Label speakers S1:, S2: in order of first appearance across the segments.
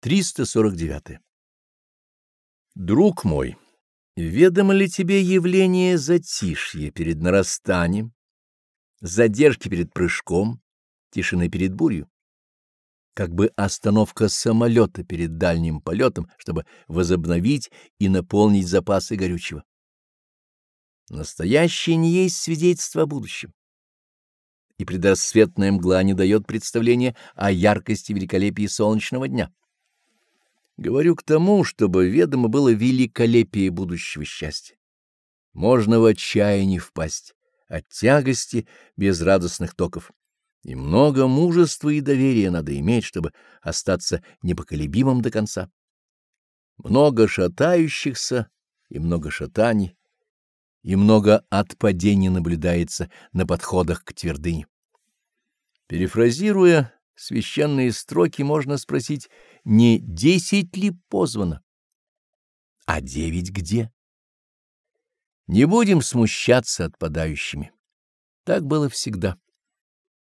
S1: 349. Друг мой, ведомо ли тебе явление затишья перед нарастанием, задержки перед прыжком, тишины перед бурью? Как бы остановка самолета перед дальним полетом, чтобы возобновить и наполнить запасы горючего. Настоящее не есть свидетельство о будущем и предрассветная мгла не дает представления о яркости великолепии солнечного дня. Говорю к тому, чтобы ведомо было великолепие будущего счастья. Можно в отчаяние впасть от тягости безрадостных токов. И много мужества и доверия надо иметь, чтобы остаться непоколебимым до конца. Много шатающихся и много шатаний, и много отпадений наблюдается на подходах к твердыне. Перефразируя священные строки можно спросить, не десять ли позвано, а девять где? Не будем смущаться отпадающими. Так было всегда.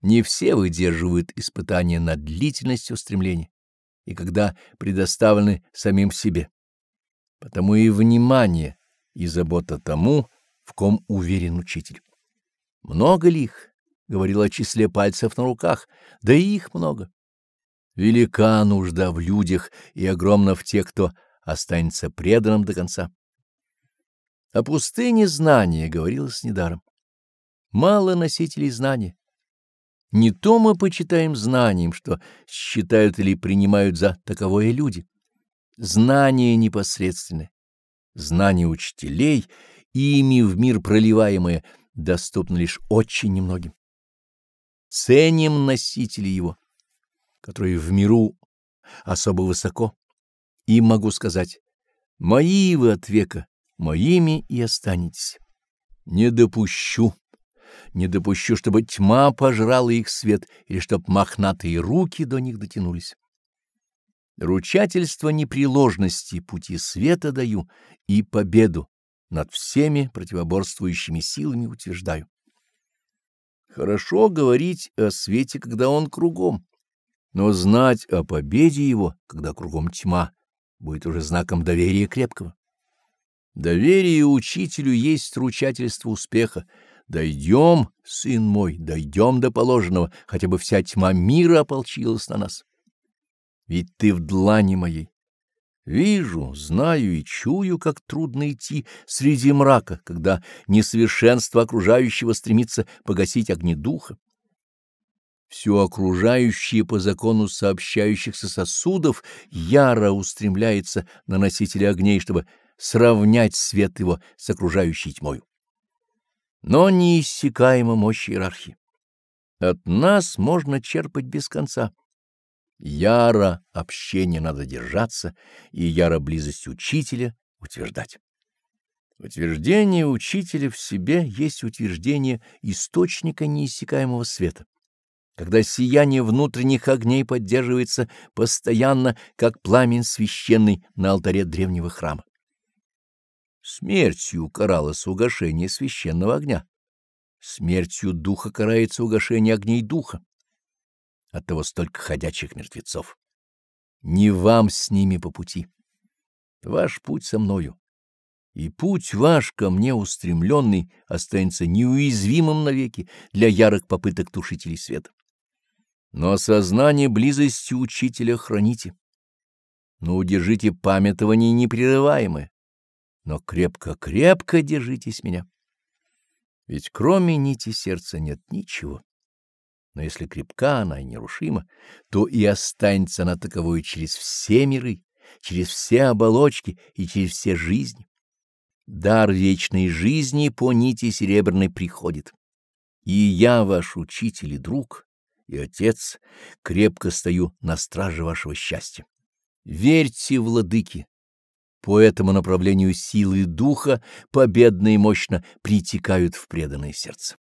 S1: Не все выдерживают испытания над длительностью стремления, и когда предоставлены самим себе. Потому и внимание, и забота тому, в ком уверен учитель. Много ли их? — говорил о числе пальцев на руках, да и их много. Велика нужда в людях и огромна в тех, кто останется преданным до конца. О пустыне знания говорилось недаром. Мало носителей знания. Не то мы почитаем знанием, что считают или принимают за таковое люди. Знание непосредственное, знание учителей, ими в мир проливаемое, доступно лишь очень немногим ценим носители его, которые в миру особо высоко. И могу сказать, мои вы от века, моими и останетесь. Не допущу, не допущу, чтобы тьма пожрала их свет или чтоб мохнатые руки до них дотянулись. Ручательство непреложности пути света даю и победу над всеми противоборствующими силами утверждаю. Хорошо говорить о свете, когда он кругом, но знать о победе его, когда кругом тьма, будет уже знаком доверия крепкого. Доверие учителю есть ручательство успеха. Дойдем, сын мой, дойдем до положенного, хотя бы вся тьма мира ополчилась на нас. Ведь ты в длани моей, Вижу, знаю и чую, как трудно идти среди мрака, когда несовершенство окружающего стремится погасить огни духа. Все окружающее по закону сообщающихся сосудов яро устремляется на носителя огней, чтобы сравнять свет его с окружающей тьмою. Но неиссякаема мощь иерархии. От нас можно черпать без конца. Яро общение надо держаться и яро близость учителя утверждать. Утверждение учителя в себе есть утверждение источника неиссякаемого света. Когда сияние внутренних огней поддерживается постоянно, как пламень священный на алтаре древнего храма. Смертью каралось угошение священного огня. Смертью духа карается угошение огней духа оттого столько ходячих мертвецов. Не вам с ними по пути. Ваш путь со мною. И путь ваш ко мне устремленный останется неуязвимым навеки для ярых попыток тушителей света. Но сознание близости учителя храните. Но удержите памятование непрерываемое. Но крепко-крепко держитесь меня. Ведь кроме нити сердца нет ничего но если крепка она и нерушима, то и останется она таковой через все миры, через все оболочки и через все жизни. Дар вечной жизни по нити серебряной приходит. И я, ваш учитель и друг, и отец, крепко стою на страже вашего счастья. Верьте, владыки, по этому направлению силы духа победно и мощно притекают в преданное сердце.